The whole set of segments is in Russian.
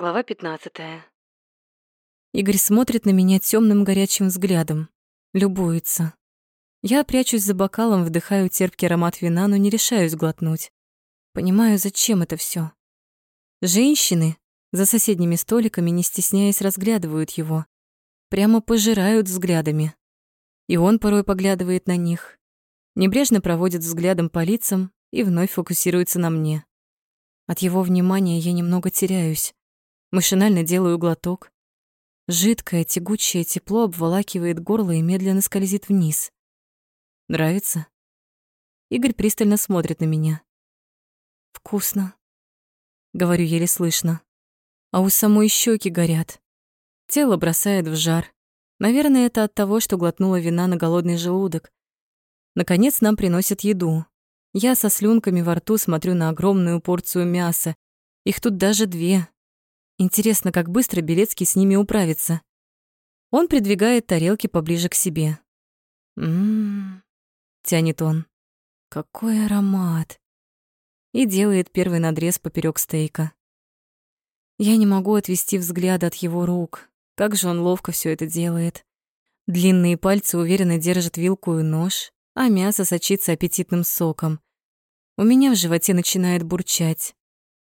Глава 15. Игорь смотрит на меня темным горячим взглядом, любуется. Я прячусь за бокалом, вдыхаю терпкий аромат вина, но не решаюсь глотнуть. Понимаю, зачем это все. Женщины за соседними столиками, не стесняясь, разглядывают его. Прямо пожирают взглядами. И он порой поглядывает на них. Небрежно проводит взглядом по лицам и вновь фокусируется на мне. От его внимания я немного теряюсь. Машинально делаю глоток. Жидкое, тягучее тепло обволакивает горло и медленно скользит вниз. Нравится? Игорь пристально смотрит на меня. Вкусно. Говорю еле слышно. А у самой щеки горят. Тело бросает в жар. Наверное, это от того, что глотнула вина на голодный желудок. Наконец нам приносят еду. Я со слюнками во рту смотрю на огромную порцию мяса. Их тут даже две, Интересно, как быстро Белецкий с ними управится. Он придвигает тарелки поближе к себе. «Ммм...» — тянет он. «Какой аромат!» И делает первый надрез поперек стейка. Я не могу отвести взгляд от его рук. Как же он ловко все это делает. Длинные пальцы уверенно держат вилку и нож, а мясо сочится аппетитным соком. У меня в животе начинает бурчать.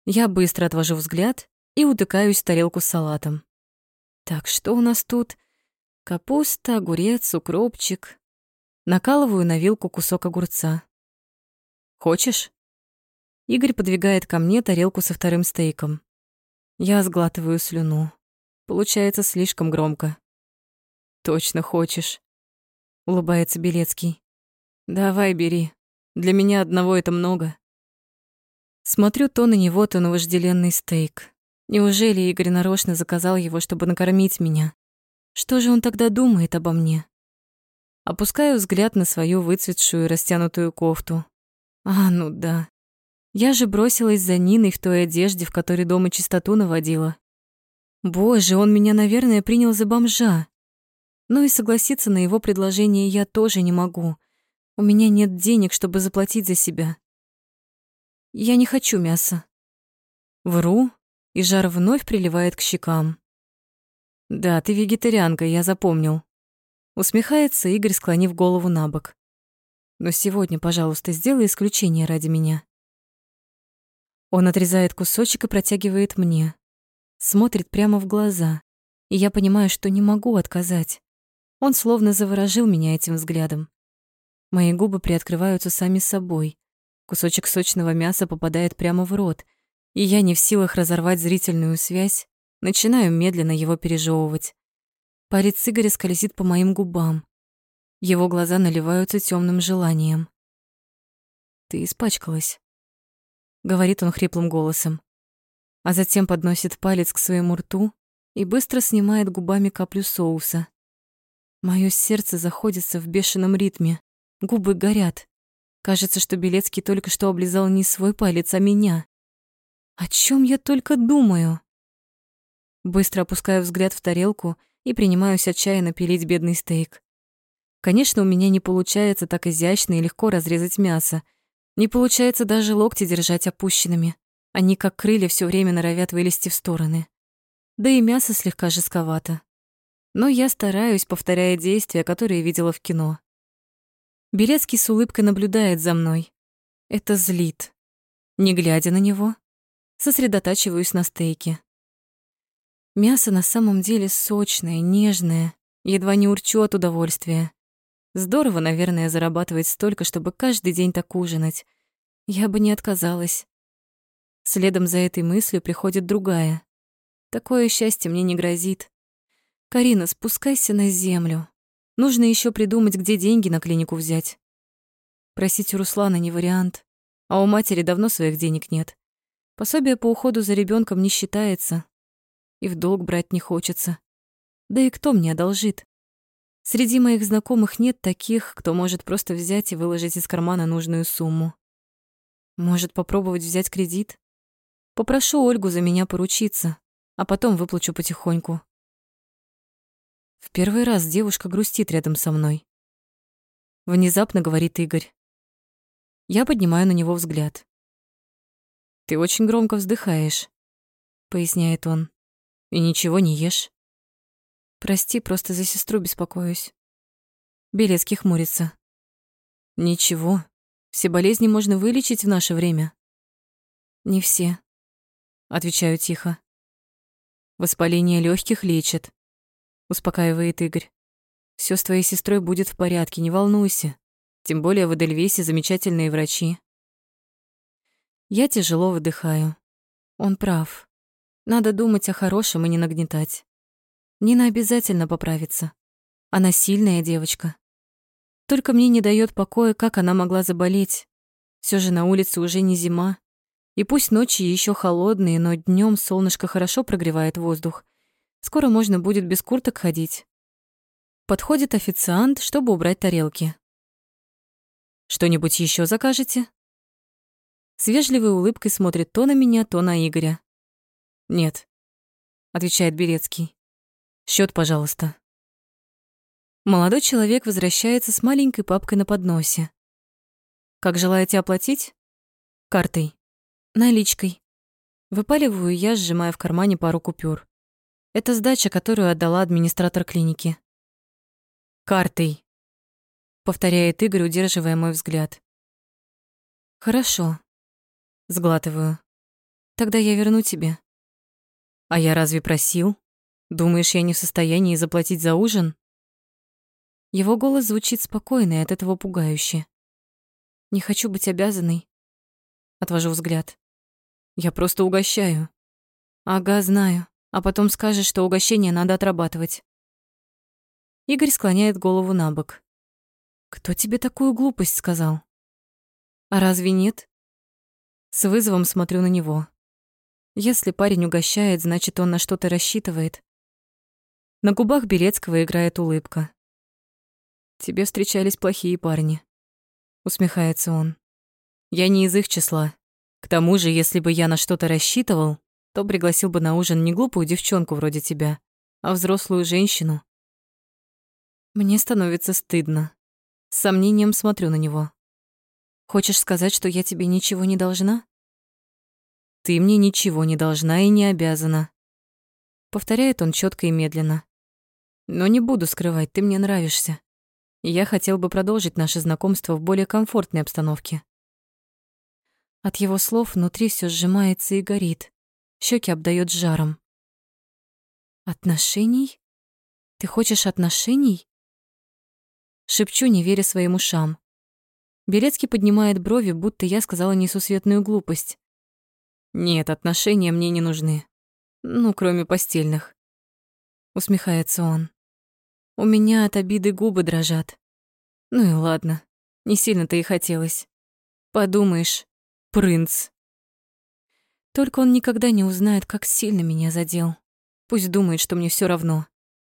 Я быстро отвожу взгляд и утыкаюсь в тарелку с салатом. Так, что у нас тут? Капуста, огурец, укропчик. Накалываю на вилку кусок огурца. Хочешь? Игорь подвигает ко мне тарелку со вторым стейком. Я сглатываю слюну. Получается слишком громко. Точно хочешь. Улыбается Белецкий. Давай, бери. Для меня одного это много. Смотрю то на него, то на вожделенный стейк. Неужели Игорь нарочно заказал его, чтобы накормить меня? Что же он тогда думает обо мне? Опускаю взгляд на свою выцветшую растянутую кофту. А, ну да. Я же бросилась за Ниной в той одежде, в которой дома чистоту наводила. Боже, он меня, наверное, принял за бомжа. Ну и согласиться на его предложение я тоже не могу. У меня нет денег, чтобы заплатить за себя. Я не хочу мяса. Вру, и жар вновь приливает к щекам. «Да, ты вегетарианка, я запомнил». Усмехается Игорь, склонив голову на бок. «Но сегодня, пожалуйста, сделай исключение ради меня». Он отрезает кусочек и протягивает мне. Смотрит прямо в глаза, и я понимаю, что не могу отказать. Он словно заворожил меня этим взглядом. Мои губы приоткрываются сами собой. Кусочек сочного мяса попадает прямо в рот, и я не в силах разорвать зрительную связь, начинаю медленно его пережевывать. Палец Игоря скользит по моим губам. Его глаза наливаются темным желанием. «Ты испачкалась», — говорит он хриплым голосом, а затем подносит палец к своему рту и быстро снимает губами каплю соуса. Моё сердце заходится в бешеном ритме, губы горят. Кажется, что Белецкий только что облизал не свой палец, а меня. О чем я только думаю? Быстро опускаю взгляд в тарелку и принимаюсь отчаянно пилить бедный стейк. Конечно, у меня не получается так изящно и легко разрезать мясо. Не получается даже локти держать опущенными. Они, как крылья, все время норовят вылезти в стороны. Да и мясо слегка жестковато. Но я стараюсь, повторяя действия, которые видела в кино. Белецкий с улыбкой наблюдает за мной. Это злит. Не глядя на него, сосредотачиваюсь на стейке. Мясо на самом деле сочное, нежное, едва не урчу от удовольствия. Здорово, наверное, зарабатывать столько, чтобы каждый день так ужинать. Я бы не отказалась. Следом за этой мыслью приходит другая. Такое счастье мне не грозит. Карина, спускайся на землю. Нужно еще придумать, где деньги на клинику взять. Просить у Руслана не вариант, а у матери давно своих денег нет. Пособие по уходу за ребенком не считается. И в долг брать не хочется. Да и кто мне одолжит? Среди моих знакомых нет таких, кто может просто взять и выложить из кармана нужную сумму. Может, попробовать взять кредит? Попрошу Ольгу за меня поручиться, а потом выплачу потихоньку. В первый раз девушка грустит рядом со мной. Внезапно говорит Игорь. Я поднимаю на него взгляд. «Ты очень громко вздыхаешь», — поясняет он. И ничего не ешь. Прости, просто за сестру беспокоюсь. Белецкий хмурится. Ничего, все болезни можно вылечить в наше время. Не все, отвечаю тихо. Воспаление легких лечат, успокаивает Игорь. Все с твоей сестрой будет в порядке, не волнуйся. Тем более в Эдельвейсе замечательные врачи. Я тяжело выдыхаю. Он прав. Надо думать о хорошем и не нагнетать. Нина обязательно поправится. Она сильная девочка. Только мне не дает покоя, как она могла заболеть. Все же на улице уже не зима. И пусть ночи еще холодные, но днем солнышко хорошо прогревает воздух. Скоро можно будет без курток ходить. Подходит официант, чтобы убрать тарелки. «Что-нибудь еще закажете?» С вежливой улыбкой смотрит то на меня, то на Игоря. «Нет», — отвечает Берецкий. Счет, пожалуйста». Молодой человек возвращается с маленькой папкой на подносе. «Как желаете оплатить?» «Картой». «Наличкой». Выпаливаю я, сжимая в кармане пару купюр. Это сдача, которую отдала администратор клиники. «Картой», — повторяет Игорь, удерживая мой взгляд. «Хорошо», — сглатываю. «Тогда я верну тебе». «А я разве просил? Думаешь, я не в состоянии заплатить за ужин?» Его голос звучит спокойно и от этого пугающе. «Не хочу быть обязанной». Отвожу взгляд. «Я просто угощаю». «Ага, знаю. А потом скажешь, что угощение надо отрабатывать». Игорь склоняет голову на бок. «Кто тебе такую глупость сказал?» «А разве нет?» С вызовом смотрю на него. Если парень угощает, значит, он на что-то рассчитывает. На губах Белецкого играет улыбка. «Тебе встречались плохие парни», — усмехается он. «Я не из их числа. К тому же, если бы я на что-то рассчитывал, то пригласил бы на ужин не глупую девчонку вроде тебя, а взрослую женщину, мне становится стыдно. С сомнением смотрю на него. Хочешь сказать, что я тебе ничего не должна? Ты мне ничего не должна и не обязана. Повторяет он четко и медленно. Но не буду скрывать, ты мне нравишься. Я хотел бы продолжить наше знакомство в более комфортной обстановке. От его слов внутри все сжимается и горит. Щеки обдает жаром. Отношений? Ты хочешь отношений? Шепчу, не веря своим ушам. Белецкий поднимает брови, будто я сказала несусветную глупость. Нет, отношения мне не нужны. Ну, кроме постельных. Усмехается он. У меня от обиды губы дрожат. Ну и ладно, не сильно-то и хотелось. Подумаешь, принц. Только он никогда не узнает, как сильно меня задел. Пусть думает, что мне все равно,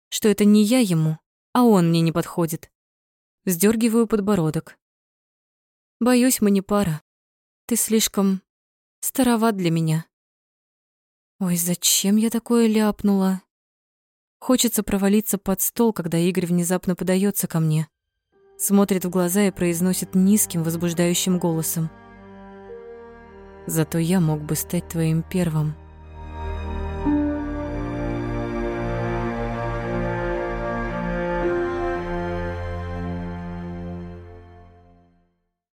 что это не я ему, а он мне не подходит. Вздергиваю подбородок. Боюсь, мы не пара. Ты слишком староват для меня. Ой, зачем я такое ляпнула? Хочется провалиться под стол, когда Игорь внезапно подается ко мне. Смотрит в глаза и произносит низким, возбуждающим голосом. Зато я мог бы стать твоим первым.